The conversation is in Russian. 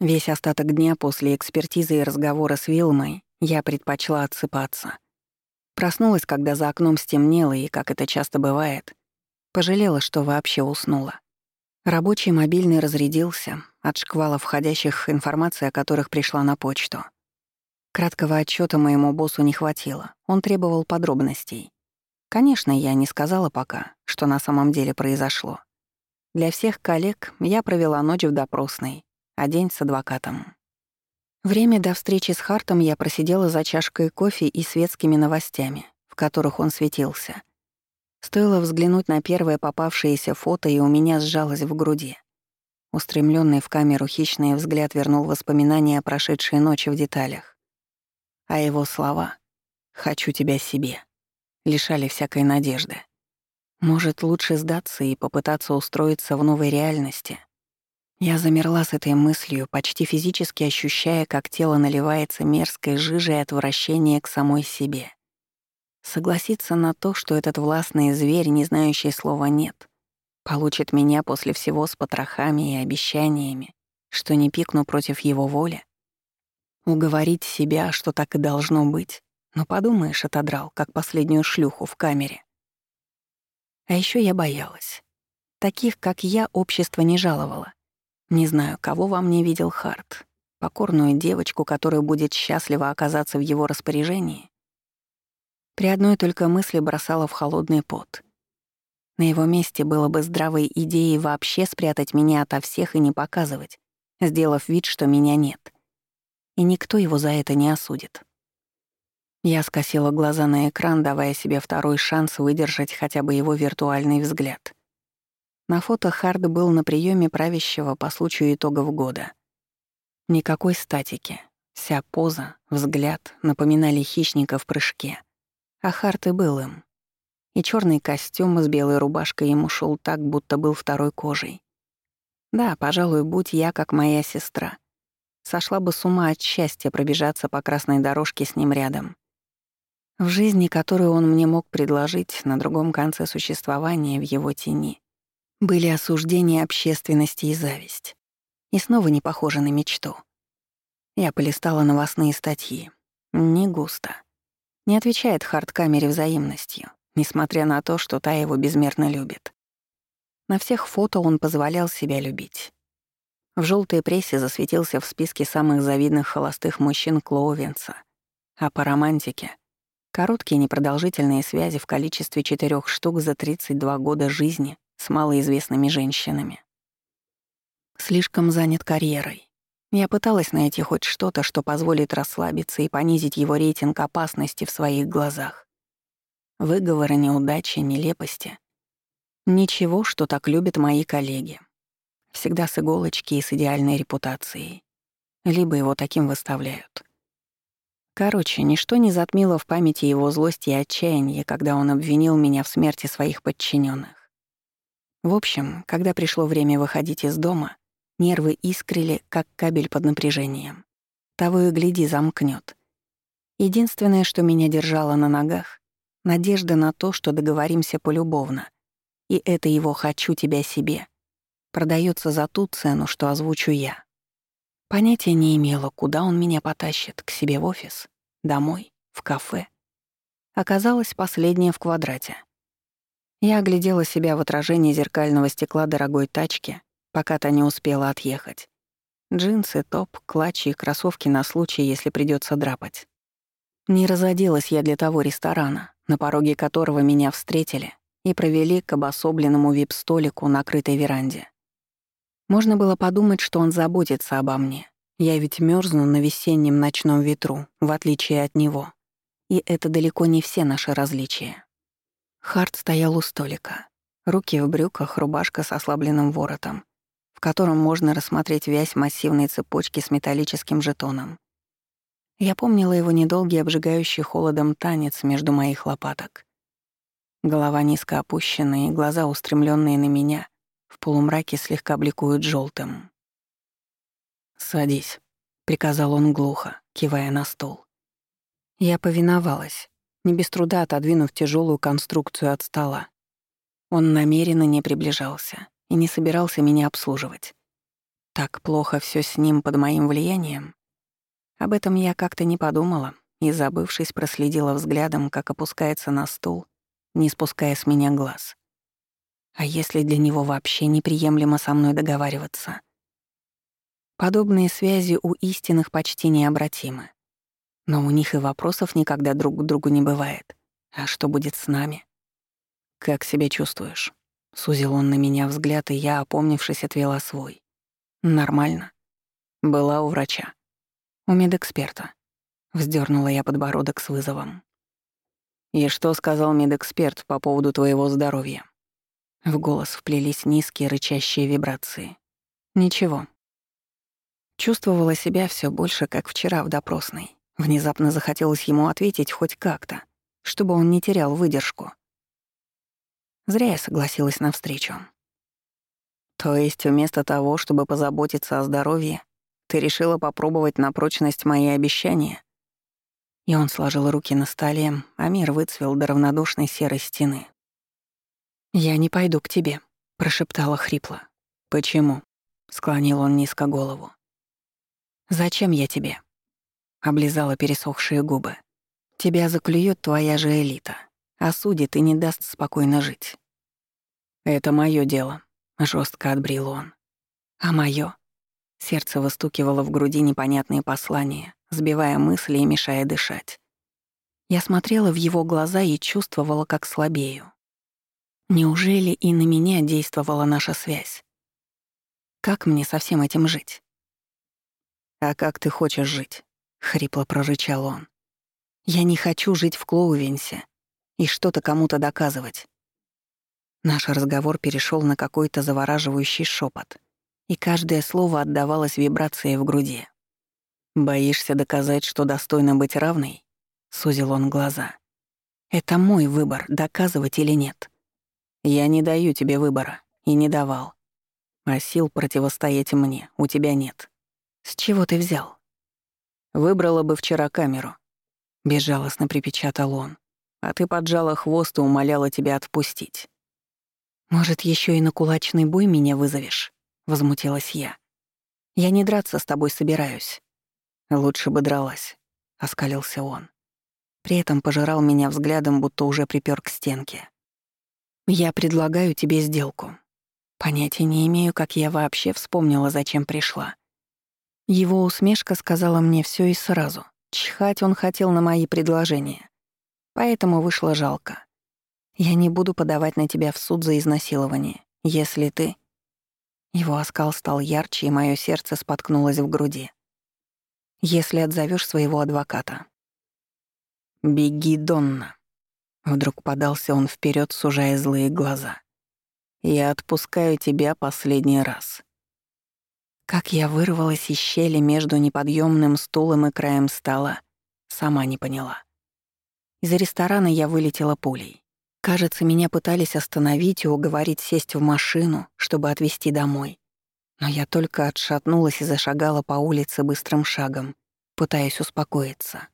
Весь остаток дня после экспертизы и разговора с Вилмой я предпочла отсыпаться. Проснулась, когда за окном стемнело, и, как это часто бывает, пожалела, что вообще уснула. Рабочий мобильный разрядился от шквала входящих информаций, о которых пришла на почту. Краткого отчета моему боссу не хватило, он требовал подробностей. Конечно, я не сказала пока, что на самом деле произошло. Для всех коллег я провела ночь в допросной, а день с адвокатом. Время до встречи с Хартом я просидела за чашкой кофе и светскими новостями, в которых он светился — Стоило взглянуть на первое попавшееся фото, и у меня сжалось в груди. Устремленный в камеру хищный взгляд вернул воспоминания о прошедшей ночи в деталях. А его слова «хочу тебя себе» лишали всякой надежды. Может, лучше сдаться и попытаться устроиться в новой реальности? Я замерла с этой мыслью, почти физически ощущая, как тело наливается мерзкой жижей отвращения к самой себе. Согласиться на то, что этот властный зверь, не знающий слова «нет», получит меня после всего с потрохами и обещаниями, что не пикну против его воли? Уговорить себя, что так и должно быть, но подумаешь, отодрал, как последнюю шлюху в камере. А еще я боялась. Таких, как я, общество не жаловало. Не знаю, кого во мне видел Харт. Покорную девочку, которая будет счастлива оказаться в его распоряжении, при одной только мысли бросала в холодный пот. На его месте было бы здравой идеей вообще спрятать меня ото всех и не показывать, сделав вид, что меня нет. И никто его за это не осудит. Я скосила глаза на экран, давая себе второй шанс выдержать хотя бы его виртуальный взгляд. На фото Хард был на приеме правящего по случаю итогов года. Никакой статики. Вся поза, взгляд напоминали хищника в прыжке — а Харт и был им. И черный костюм с белой рубашкой ему шел так, будто был второй кожей. Да, пожалуй, будь я как моя сестра. Сошла бы с ума от счастья пробежаться по красной дорожке с ним рядом. В жизни, которую он мне мог предложить на другом конце существования в его тени, были осуждения общественности и зависть. И снова не похоже на мечту. Я полистала новостные статьи. Не густо не отвечает хардкамере взаимностью, несмотря на то, что та его безмерно любит. На всех фото он позволял себя любить. В желтой прессе засветился в списке самых завидных холостых мужчин Клоувенса, а по романтике — короткие непродолжительные связи в количестве четырех штук за 32 года жизни с малоизвестными женщинами. Слишком занят карьерой, я пыталась найти хоть что-то, что позволит расслабиться и понизить его рейтинг опасности в своих глазах. Выговоры, неудачи, нелепости. Ничего, что так любят мои коллеги. Всегда с иголочки и с идеальной репутацией. Либо его таким выставляют. Короче, ничто не затмило в памяти его злость и отчаяние, когда он обвинил меня в смерти своих подчиненных. В общем, когда пришло время выходить из дома, Нервы искрили, как кабель под напряжением. Того и гляди, замкнет. Единственное, что меня держало на ногах — надежда на то, что договоримся полюбовно. И это его «хочу тебя себе» продается за ту цену, что озвучу я. Понятия не имела, куда он меня потащит, к себе в офис, домой, в кафе. Оказалось, последнее в квадрате. Я оглядела себя в отражении зеркального стекла дорогой тачки пока та не успела отъехать. Джинсы, топ, клатчи и кроссовки на случай, если придется драпать. Не разоделась я для того ресторана, на пороге которого меня встретили и провели к обособленному вип-столику на крытой веранде. Можно было подумать, что он заботится обо мне. Я ведь мерзну на весеннем ночном ветру, в отличие от него. И это далеко не все наши различия. Харт стоял у столика. Руки в брюках, рубашка с ослабленным воротом в котором можно рассмотреть вязь массивной цепочки с металлическим жетоном. Я помнила его недолгий обжигающий холодом танец между моих лопаток. Голова низко опущенная и глаза, устремленные на меня, в полумраке слегка бликуют желтым. «Садись», — приказал он глухо, кивая на стол. Я повиновалась, не без труда отодвинув тяжелую конструкцию от стола. Он намеренно не приближался и не собирался меня обслуживать. Так плохо все с ним под моим влиянием. Об этом я как-то не подумала и, забывшись, проследила взглядом, как опускается на стул, не спуская с меня глаз. А если для него вообще неприемлемо со мной договариваться? Подобные связи у истинных почти необратимы. Но у них и вопросов никогда друг к другу не бывает. А что будет с нами? «Как себя чувствуешь?» Сузил он на меня взгляд, и я, опомнившись, отвела свой. «Нормально. Была у врача. У медэксперта». Вздёрнула я подбородок с вызовом. «И что сказал медэксперт по поводу твоего здоровья?» В голос вплелись низкие рычащие вибрации. Ничего. Чувствовала себя все больше, как вчера в допросной. Внезапно захотелось ему ответить хоть как-то, чтобы он не терял выдержку. Зря я согласилась на встречу. То есть вместо того, чтобы позаботиться о здоровье, ты решила попробовать на прочность мои обещания? И он сложил руки на столе, а мир выцвел до равнодушной серой стены. «Я не пойду к тебе», — прошептала хрипло. «Почему?» — склонил он низко голову. «Зачем я тебе?» — облизала пересохшие губы. «Тебя заклюет твоя же элита, осудит и не даст спокойно жить». «Это моё дело», — жестко отбрил он. «А моё?» Сердце выстукивало в груди непонятные послания, сбивая мысли и мешая дышать. Я смотрела в его глаза и чувствовала, как слабею. Неужели и на меня действовала наша связь? Как мне со всем этим жить? «А как ты хочешь жить?» — хрипло прорычал он. «Я не хочу жить в Клоувенсе и что-то кому-то доказывать». Наш разговор перешел на какой-то завораживающий шепот, и каждое слово отдавалось вибрацией в груди. «Боишься доказать, что достойно быть равной?» — сузил он глаза. «Это мой выбор, доказывать или нет». Я не даю тебе выбора. И не давал. А сил противостоять мне у тебя нет. С чего ты взял? Выбрала бы вчера камеру. Безжалостно припечатал он. А ты поджала хвост и умоляла тебя отпустить. Может, еще и на кулачный бой меня вызовешь? Возмутилась я. Я не драться с тобой собираюсь. Лучше бы дралась, оскалился он. При этом пожирал меня взглядом, будто уже припер к стенке. Я предлагаю тебе сделку. Понятия не имею, как я вообще вспомнила, зачем пришла. Его усмешка сказала мне все и сразу. Чихать он хотел на мои предложения. Поэтому вышло жалко. Я не буду подавать на тебя в суд за изнасилование, если ты... Его оскал стал ярче, и мое сердце споткнулось в груди. Если отзовешь своего адвоката. «Беги, Донна», Вдруг подался он вперед, сужая злые глаза. «Я отпускаю тебя последний раз». Как я вырвалась из щели между неподъемным стулом и краем стола, сама не поняла. Из ресторана я вылетела пулей. Кажется, меня пытались остановить и уговорить сесть в машину, чтобы отвезти домой. Но я только отшатнулась и зашагала по улице быстрым шагом, пытаясь успокоиться.